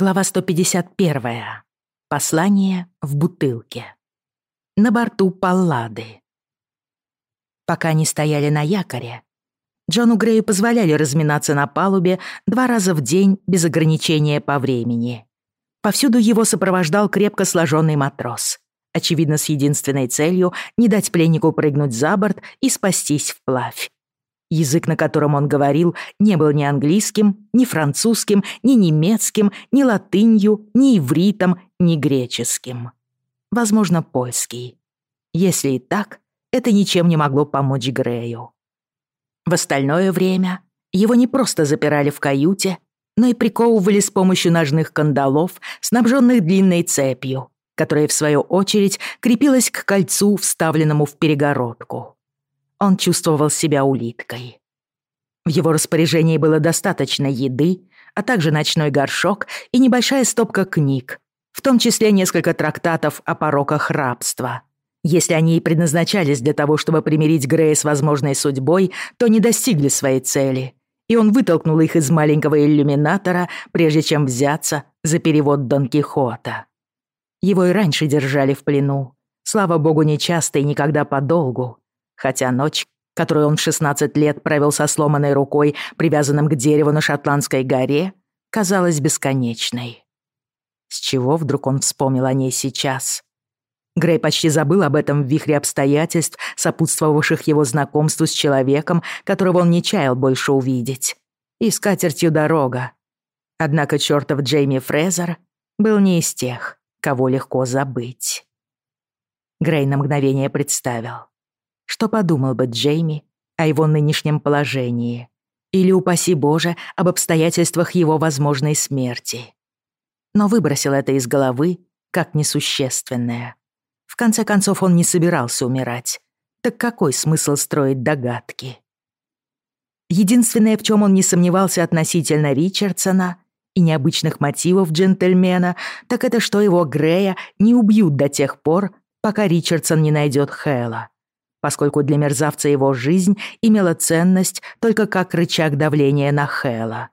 Глава 151. Послание в бутылке. На борту Паллады. Пока они стояли на якоре, Джону Грею позволяли разминаться на палубе два раза в день без ограничения по времени. Повсюду его сопровождал крепко сложенный матрос, очевидно, с единственной целью не дать пленнику прыгнуть за борт и спастись вплавь. язык, на котором он говорил, не был ни английским, ни французским, ни немецким, ни латынью, ни ивритом, ни греческим. Возможно, польский. Если и так, это ничем не могло помочь Грею. В остальное время его не просто запирали в каюте, но и приковывали с помощью ножных кандалов, снабженных длинной цепью, которая, в свою очередь, крепилась к кольцу, вставленному в перегородку он чувствовал себя улиткой. В его распоряжении было достаточно еды, а также ночной горшок и небольшая стопка книг, в том числе несколько трактатов о пороках рабства. Если они и предназначались для того, чтобы примирить Грея с возможной судьбой, то не достигли своей цели. И он вытолкнул их из маленького иллюминатора, прежде чем взяться за перевод Дон Кихота. Его и раньше держали в плену. Слава богу, нечасто и никогда подолгу. Хотя ночь, которую он в 16 лет провел со сломанной рукой, привязанным к дереву на Шотландской горе, казалась бесконечной. С чего вдруг он вспомнил о ней сейчас? Грей почти забыл об этом в вихре обстоятельств, сопутствовавших его знакомству с человеком, которого он не чаял больше увидеть. И с катертью дорога. Однако чертов Джейми Фрезер был не из тех, кого легко забыть. Грей на мгновение представил, что подумал бы Джейми о его нынешнем положении? Или, упаси Боже, об обстоятельствах его возможной смерти? Но выбросил это из головы как несущественное. В конце концов, он не собирался умирать. Так какой смысл строить догадки? Единственное, в чем он не сомневался относительно Ричардсона и необычных мотивов джентльмена, так это, что его Грея не убьют до тех пор, пока Ричардсон не найдет Хэла поскольку для мерзавца его жизнь имела ценность только как рычаг давления на Хэла.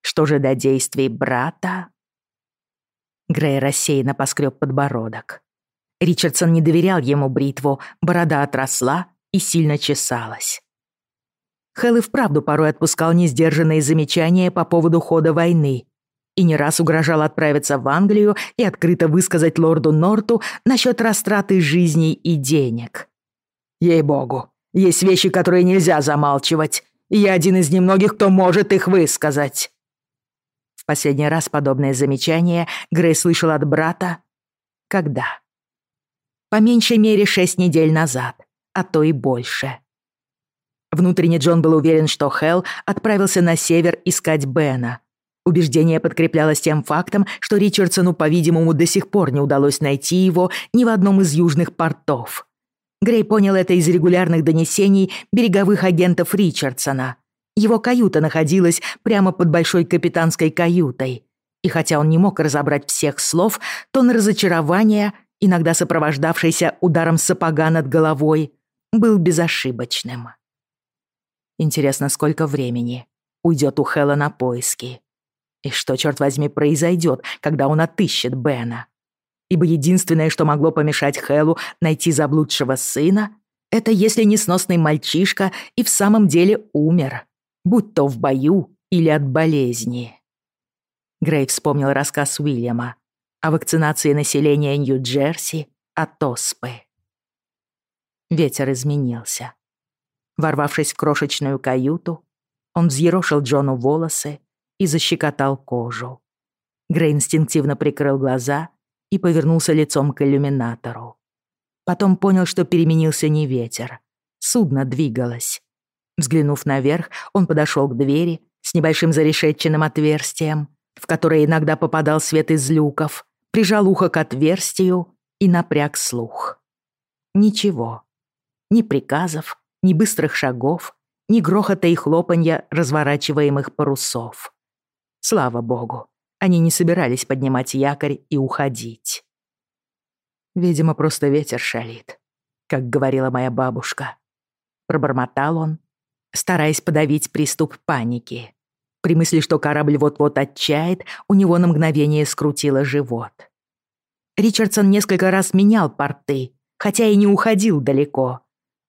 Что же до действий брата? Грей рассеянно поскреб подбородок. Ричардсон не доверял ему бритву, борода отросла и сильно чесалась. Хэл и вправду порой отпускал несдержанные замечания по поводу хода войны и не раз угрожал отправиться в Англию и открыто высказать лорду Норту насчет растраты жизней и денег. Ей-богу, есть вещи, которые нельзя замалчивать, и я один из немногих, кто может их высказать. В последний раз подобное замечание Грей слышал от брата. Когда? По меньшей мере шесть недель назад, а то и больше. Внутренне Джон был уверен, что Хелл отправился на север искать Бена. Убеждение подкреплялось тем фактом, что Ричардсону, по-видимому, до сих пор не удалось найти его ни в одном из южных портов. Грей понял это из регулярных донесений береговых агентов Ричардсона. Его каюта находилась прямо под большой капитанской каютой. И хотя он не мог разобрать всех слов, тон разочарования, иногда сопровождавшийся ударом сапога над головой, был безошибочным. Интересно, сколько времени уйдет у Хэлла на поиски? И что, черт возьми, произойдет, когда он отыщет Бена? ибо единственное, что могло помешать Хэлу найти заблудшего сына, это если несносный мальчишка и в самом деле умер, будь то в бою или от болезни. Грей вспомнил рассказ Уильяма о вакцинации населения Нью-Джерси от оспы. Ветер изменился. Ворвавшись в крошечную каюту, он взъерошил Джону волосы и защекотал кожу. Грей инстинктивно прикрыл глаза — и повернулся лицом к иллюминатору. Потом понял, что переменился не ветер. Судно двигалось. Взглянув наверх, он подошел к двери с небольшим зарешетченным отверстием, в которое иногда попадал свет из люков, прижал ухо к отверстию и напряг слух. Ничего. Ни приказов, ни быстрых шагов, ни грохота и хлопанья разворачиваемых парусов. Слава богу, Они не собирались поднимать якорь и уходить. Видимо, просто ветер шалит, как говорила моя бабушка. Пробормотал он, стараясь подавить приступ паники. При мысли, что корабль вот-вот отчает, у него на мгновение скрутило живот. Ричардсон несколько раз менял порты, хотя и не уходил далеко.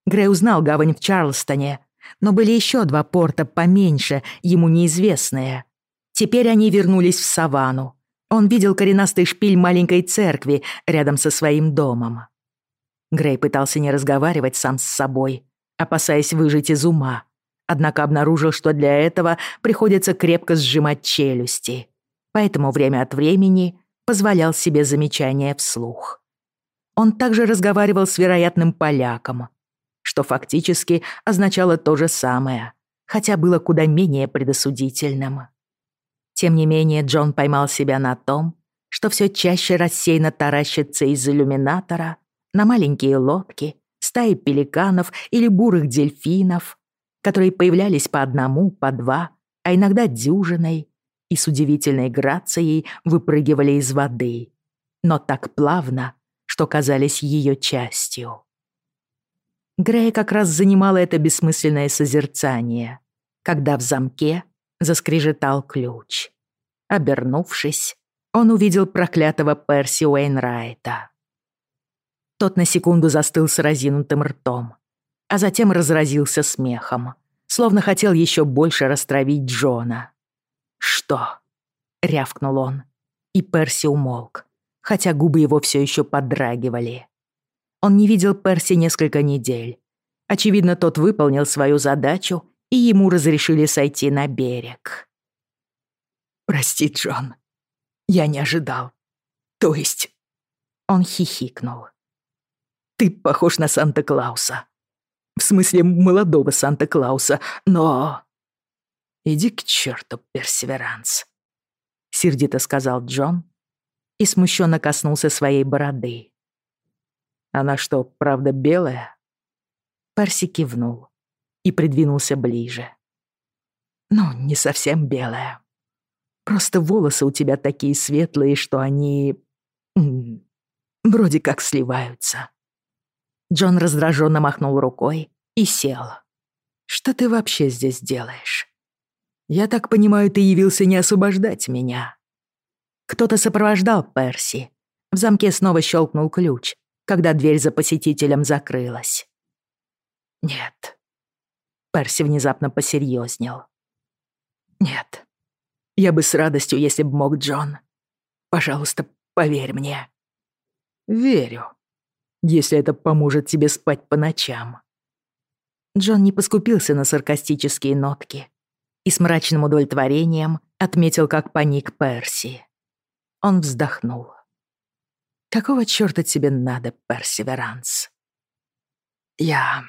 Грей узнал гавань в Чарлстоне, но были еще два порта поменьше, ему неизвестные — Теперь они вернулись в саванну. Он видел коренастый шпиль маленькой церкви рядом со своим домом. Грей пытался не разговаривать сам с собой, опасаясь выжить из ума. Однако обнаружил, что для этого приходится крепко сжимать челюсти. Поэтому время от времени позволял себе замечания вслух. Он также разговаривал с вероятным поляком, что фактически означало то же самое, хотя было куда менее предосудительным. Тем не менее, Джон поймал себя на том, что все чаще рассеянно таращится из иллюминатора на маленькие лодки, стаи пеликанов или бурых дельфинов, которые появлялись по одному, по два, а иногда дюжиной, и с удивительной грацией выпрыгивали из воды, но так плавно, что казались ее частью. Грея как раз занимала это бессмысленное созерцание, когда в замке заскрижетал ключ. Обернувшись, он увидел проклятого Перси Уэйнрайта. Тот на секунду застыл с разинутым ртом, а затем разразился смехом, словно хотел еще больше растравить Джона. «Что?» — рявкнул он, и Перси умолк, хотя губы его все еще подрагивали. Он не видел Перси несколько недель. Очевидно, тот выполнил свою задачу и ему разрешили сойти на берег. «Прости, Джон, я не ожидал. То есть...» Он хихикнул. «Ты похож на Санта-Клауса. В смысле, молодого Санта-Клауса, но...» «Иди к черту, Персеверанс», — сердито сказал Джон и смущенно коснулся своей бороды. «Она что, правда белая?» Перси кивнул и придвинулся ближе. «Ну, не совсем белая. Просто волосы у тебя такие светлые, что они... вроде как сливаются». Джон раздраженно махнул рукой и сел. «Что ты вообще здесь делаешь? Я так понимаю, ты явился не освобождать меня». Кто-то сопровождал Перси. В замке снова щелкнул ключ, когда дверь за посетителем закрылась. «Нет, Перси внезапно посерьезнел. «Нет. Я бы с радостью, если бы мог, Джон. Пожалуйста, поверь мне». «Верю, если это поможет тебе спать по ночам». Джон не поскупился на саркастические нотки и с мрачным удовлетворением отметил, как паник Перси. Он вздохнул. Какого чёрта тебе надо, Персеверанс? Я...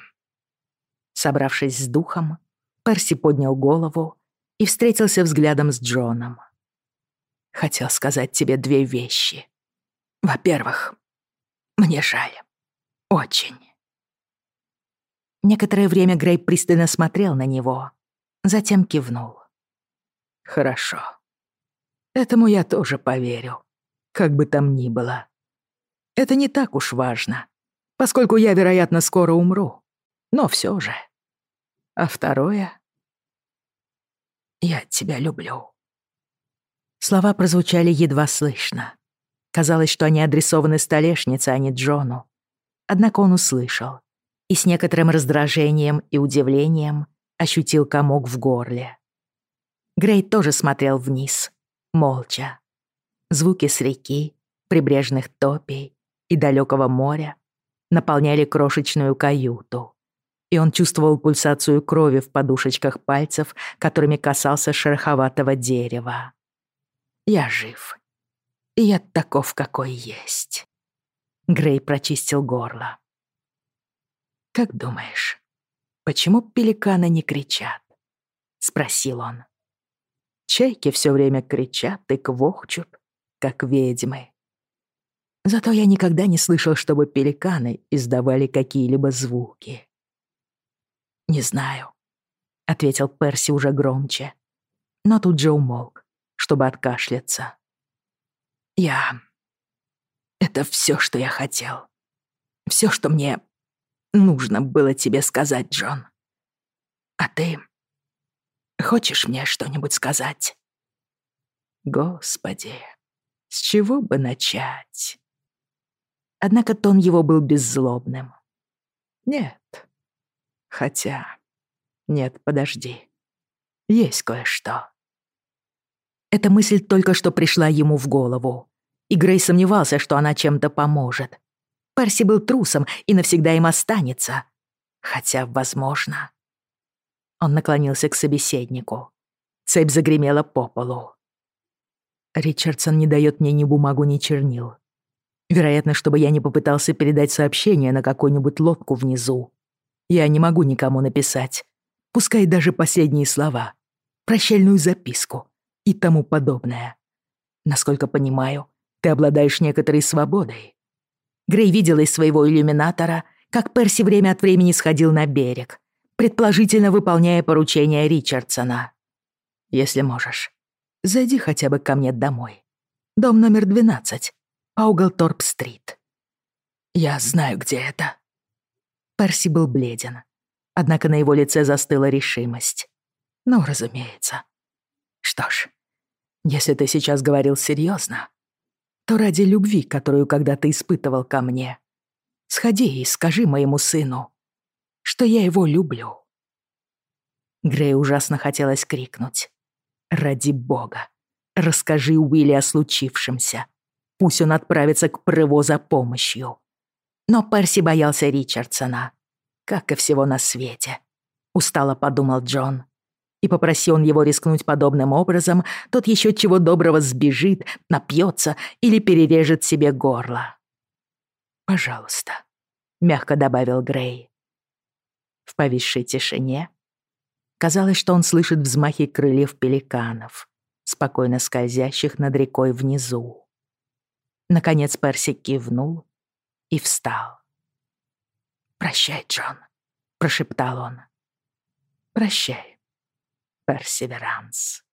собравшись с духом, Перси поднял голову и встретился взглядом с Джоном. «Хотел сказать тебе две вещи. Во-первых, мне жаль. Очень». Некоторое время Грей пристально смотрел на него, затем кивнул. «Хорошо. Этому я тоже поверю, как бы там ни было. Это не так уж важно, поскольку я, вероятно, скоро умру, но все же...» А второе... Я тебя люблю. Слова прозвучали едва слышно. Казалось, что они адресованы столешнице, а не Джону. Однако он услышал и с некоторым раздражением и удивлением ощутил комок в горле. Грей тоже смотрел вниз, молча. Звуки с реки, прибрежных топей, и далекого моря наполняли крошечную каюту. и он чувствовал пульсацию крови в подушечках пальцев, которыми касался шероховатого дерева. «Я жив. И я таков, какой есть». Грей прочистил горло. «Как думаешь, почему пеликаны не кричат?» — спросил он. «Чайки все время кричат и квохчут, как ведьмы. Зато я никогда не слышал, чтобы пеликаны издавали какие-либо звуки». «Не знаю», — ответил Перси уже громче, но тут же умолк, чтобы откашляться. «Я... Это все, что я хотел. Все, что мне нужно было тебе сказать, Джон. А ты хочешь мне что-нибудь сказать?» Господи, с чего бы начать? Хотя... Нет, подожди. Есть кое-что. Эта мысль только что пришла ему в голову. И Грей сомневался, что она чем-то поможет. Парси был трусом и навсегда им останется. Хотя, возможно... Он наклонился к собеседнику. Цепь загремела по полу. Ричардсон не дает мне ни бумагу, ни чернил. Вероятно, чтобы я не попытался передать сообщение на какую-нибудь лодку внизу. Я не могу никому написать. Пускай даже последние слова, прощальную записку и тому подобное. Насколько понимаю, ты обладаешь некоторой свободой. Грей видел из своего иллюминатора, как Перси время от времени сходил на берег, предположительно выполняя поручение Ричардсона. Если можешь, зайди хотя бы ко мне домой. Дом номер 12, Паугалторп-стрит. Я знаю, где это. Перси был бледен. Однако на его лице застыла решимость. Ну, разумеется. Что ж, если ты сейчас говорил серьезно, то ради любви, которую когда-то испытывал ко мне, сходи и скажи моему сыну, что я его люблю. Грей ужасно хотелось крикнуть. «Ради бога! Расскажи Уилли о случившемся. Пусть он отправится к Прыво за помощью. Но Перси боялся Ричардсона, как и всего на свете. Устало подумал Джон. И попроси он его рискнуть подобным образом, тот еще чего доброго сбежит, напьется или перережет себе горло. «Пожалуйста», — мягко добавил Грей. В повисшей тишине Казалось, что он слышит взмахи крыльев пеликанов, спокойно скользящих над рекой внизу. Наконец Перси кивнул и встал. «Прощай, Джон», — прошептал он. «Прощай, Персеверанс».